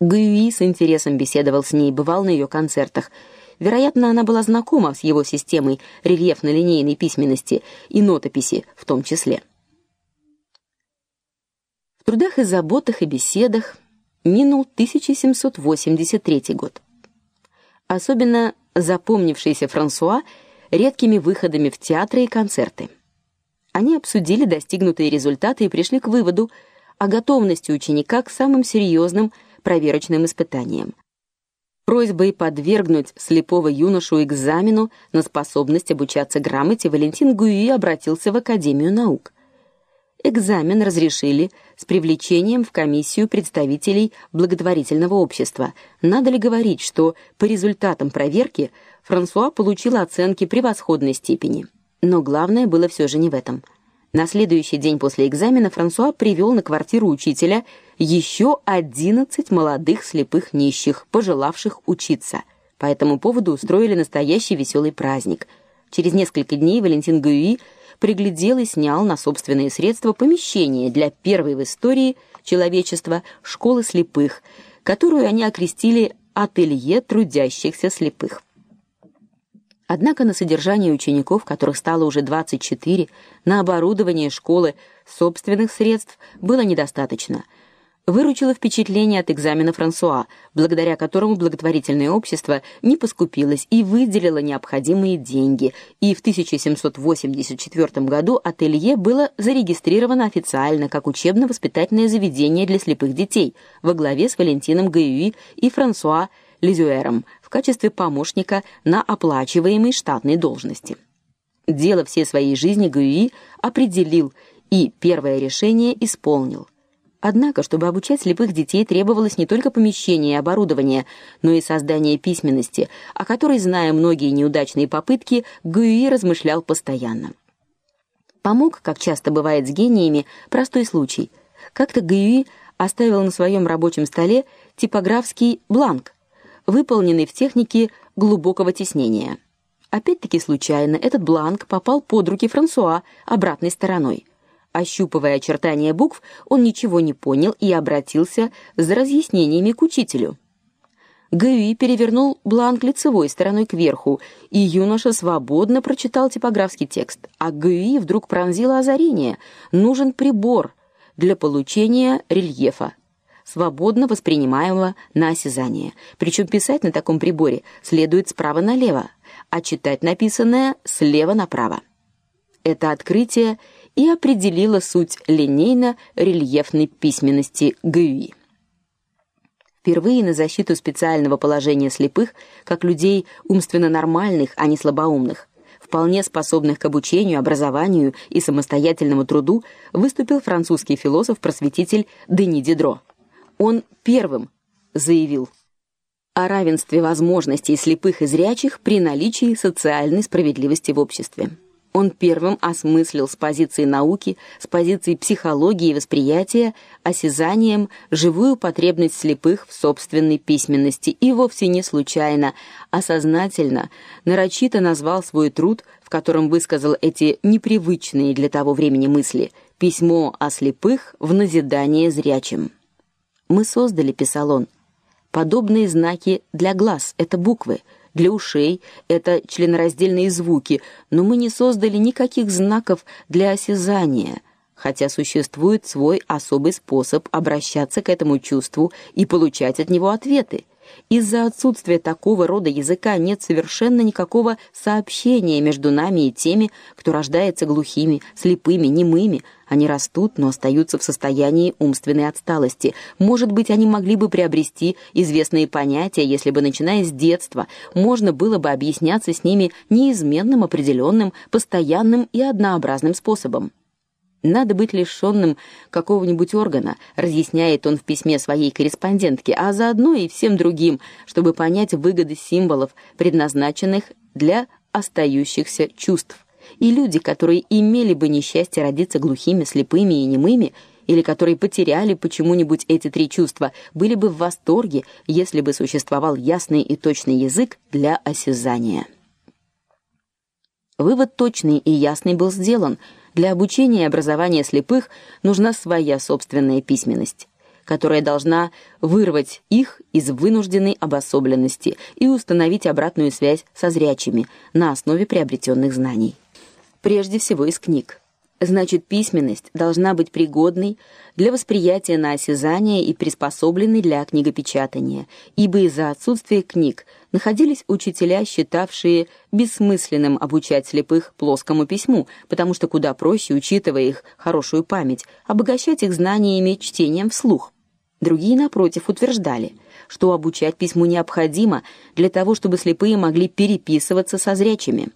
Гюи с интересом беседовал с ней, бывал на ее концертах. Вероятно, она была знакома с его системой рельефно-линейной письменности и нотописи в том числе. В трудах и заботах и беседах минул 1783 год. Особенно запомнившийся Франсуа редкими выходами в театры и концерты. Они обсудили достигнутые результаты и пришли к выводу о готовности ученика к самым серьезным проверочным испытаниям. Просьбой подвергнуть слепого юношу экзамену на способность обучаться грамоте Валентин Гуи обратился в Академию наук. Экзамен разрешили с привлечением в комиссию представителей благотворительного общества. Надо ли говорить, что по результатам проверки Франсуа получил оценки превосходной степени. Но главное было все же не в этом. На следующий день после экзамена Франсуа привел на квартиру учителя еще 11 молодых слепых нищих, пожелавших учиться. По этому поводу устроили настоящий веселый праздник. Через несколько дней Валентин Гуи приглядел и снял на собственные средства помещение для первой в истории человечества школы слепых, которую они окрестили ателье трудящихся слепых. Однако на содержание учеников, которых стало уже 24, на оборудование школы собственных средств было недостаточно. Выручило впечатление от экзамена Франсуа, благодаря которому благотворительное общество не поскупилось и выделило необходимые деньги, и в 1784 году ателье было зарегистрировано официально как учебно-воспитательное заведение для слепых детей во главе с Валентином Гаюи и Франсуа Лизюэром в качестве помощника на оплачиваемой штатной должности. Дело всей своей жизни Гюи определил и первое решение исполнил. Однако, чтобы обучать слепых детей, требовалось не только помещение и оборудование, но и создание письменности, о которой, зная многие неудачные попытки, Гюи размышлял постоянно. Помог, как часто бывает с гениями, простой случай. Как-то Гюи оставил на своем рабочем столе типографский бланк, выполненный в технике глубокого тиснения. Опять-таки случайно этот бланк попал под руки Франсуа обратной стороной. Ощупывая очертания букв, он ничего не понял и обратился за разъяснениями к учителю. Гюи перевернул бланк лицевой стороной кверху, и юноша свободно прочитал типографский текст. А Гюи вдруг пронзило озарение: нужен прибор для получения рельефа свободно воспринимаемого на осязание. Причем писать на таком приборе следует справа налево, а читать написанное слева направо. Это открытие и определило суть линейно-рельефной письменности Гюи. Впервые на защиту специального положения слепых, как людей умственно нормальных, а не слабоумных, вполне способных к обучению, образованию и самостоятельному труду, выступил французский философ-просветитель Дени Дидро. Он первым заявил о равенстве возможностей слепых и зрячих при наличии социальной справедливости в обществе. Он первым осмыслил с позиции науки, с позиции психологии и восприятия, осязанием живую потребность слепых в собственной письменности и вовсе не случайно, а сознательно, нарочито назвал свой труд, в котором высказал эти непривычные для того времени мысли, письмо о слепых в назидание зрячим. Мы создали, писал он, подобные знаки для глаз это буквы, для ушей это членораздельные звуки, но мы не создали никаких знаков для осязания, хотя существует свой особый способ обращаться к этому чувству и получать от него ответы. Из-за отсутствия такого рода языка нет совершенно никакого сообщения между нами и теми, кто рождается глухими, слепыми, немыми. Они растут, но остаются в состоянии умственной отсталости. Может быть, они могли бы приобрести известные понятия, если бы начиная с детства можно было бы объясняться с ними неизменным, определенным, постоянным и однообразным способом. Надо быть лишенным какого-нибудь органа, разъясняет он в письме своей корреспондентке, а заодно и всем другим, чтобы понять выгоды символов, предназначенных для остающихся чувств. И люди, которые имели бы несчастье родиться глухими, слепыми и немыми, или которые потеряли почему-нибудь эти три чувства, были бы в восторге, если бы существовал ясный и точный язык для осязания. Вывод точный и ясный был сделан – для обучения и образования слепых нужна своя собственная письменность. которая должна вырвать их из вынужденной обособленности и установить обратную связь со зрячими на основе приобретенных знаний. Прежде всего из книг. Значит, письменность должна быть пригодной для восприятия на осязание и приспособленной для книгопечатания, ибо из-за отсутствия книг находились учителя, считавшие бессмысленным обучать слепых плоскому письму, потому что куда проще, учитывая их хорошую память, обогащать их знаниями чтением вслух. Другие напротив утверждали, что обучать письму необходимо для того, чтобы слепые могли переписываться со зрячими.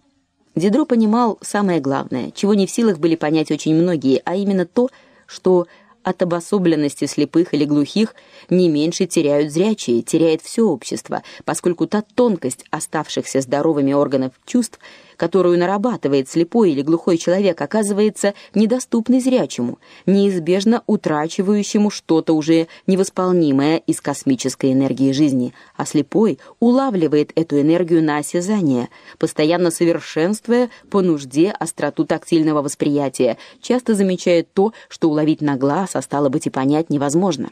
Дидро понимал самое главное, чего не в силах были понять очень многие, а именно то, что от обособленности слепых или глухих не меньше теряют зрячие, теряет все общество, поскольку та тонкость оставшихся здоровыми органов чувств – которую нарабатывает слепой или глухой человек, оказывается недоступной зрячему, неизбежно утрачивающему что-то уже невосполнимое из космической энергии жизни, а слепой улавливает эту энергию на осязание, постоянно совершенствуя по нужде остроту тактильного восприятия, часто замечает то, что уловить на глаз, а стало быть и понять невозможно.